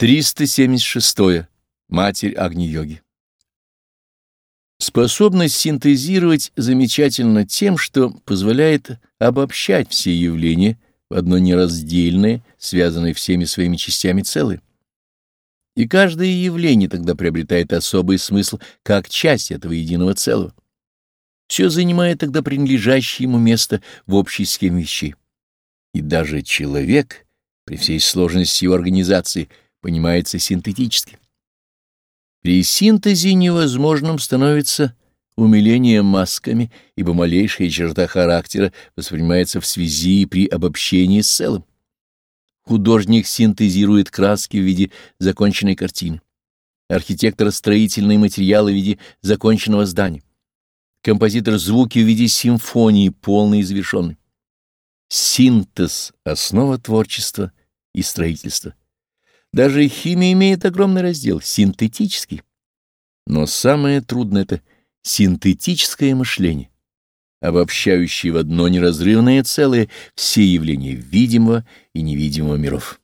376. -е. Матерь Агни-йоги. Способность синтезировать замечательно тем, что позволяет обобщать все явления в одно нераздельное, связанное всеми своими частями целое. И каждое явление тогда приобретает особый смысл как часть этого единого целого. Все занимает тогда принадлежащее ему место в общей схеме вещей. И даже человек, при всей сложности его организации, понимается синтетически. При синтезе невозможным становится умиление масками, ибо малейшая черта характера воспринимается в связи при обобщении с целым. Художник синтезирует краски в виде законченной картины, архитектор — строительные материалы в виде законченного здания, композитор — звуки в виде симфонии, полной и завершенной. Синтез — основа творчества и строительства. Даже химия имеет огромный раздел — синтетический. Но самое трудное — это синтетическое мышление, обобщающее в одно неразрывное целое все явления видимого и невидимого миров.